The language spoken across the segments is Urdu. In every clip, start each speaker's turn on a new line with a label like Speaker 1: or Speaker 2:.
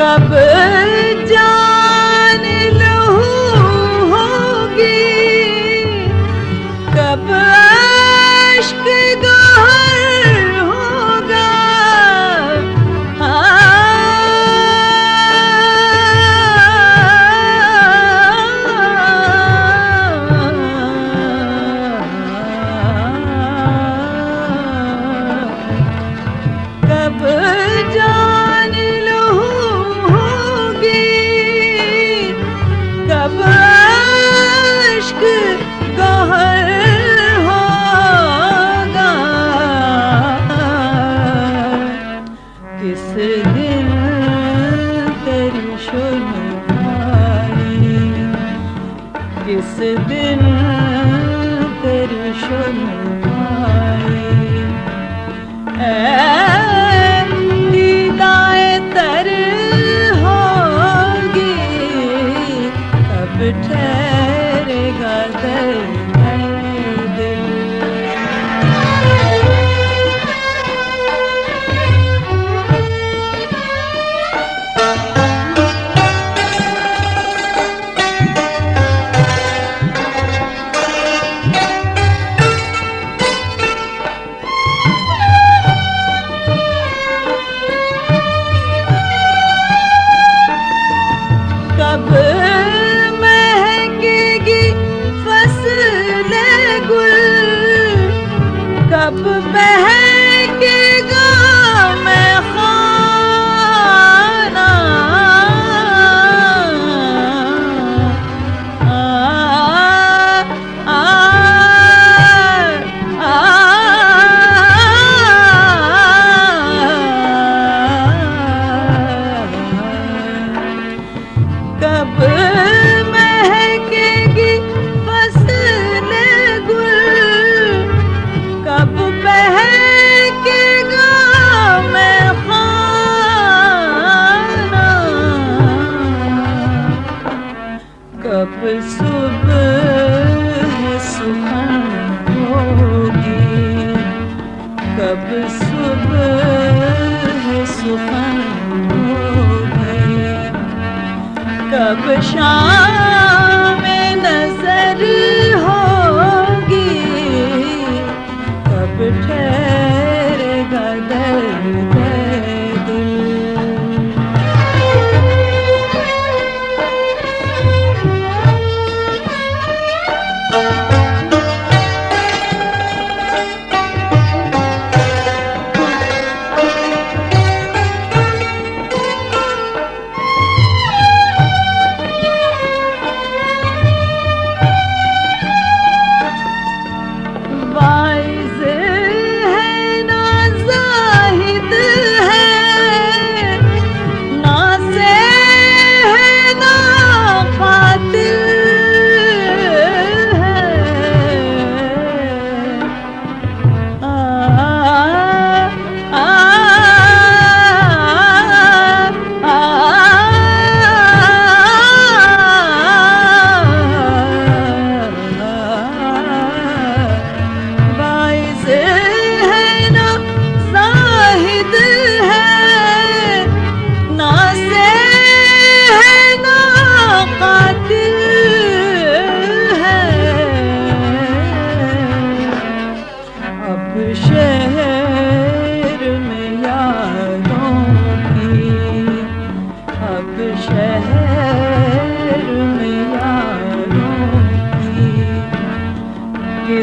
Speaker 1: قبل دن ہے کہ اب صبح ہے سخن کب شام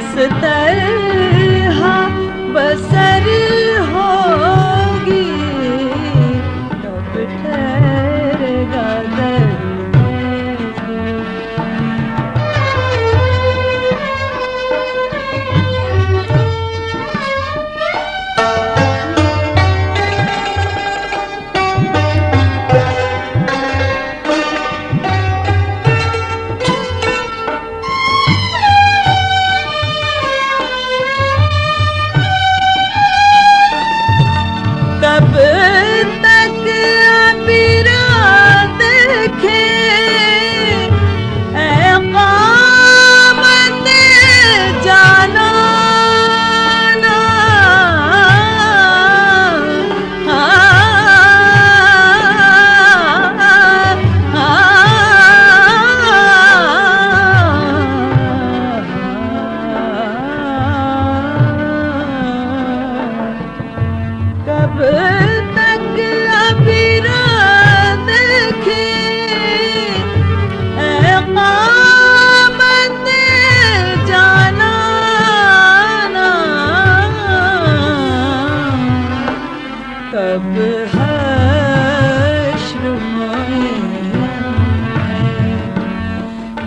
Speaker 1: کس طرح بسر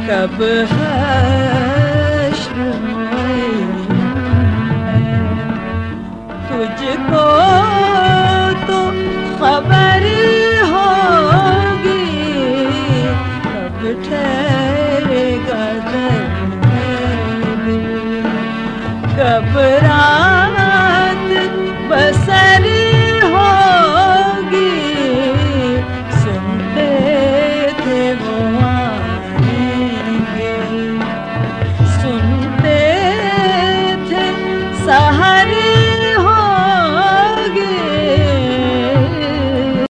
Speaker 1: کب ہے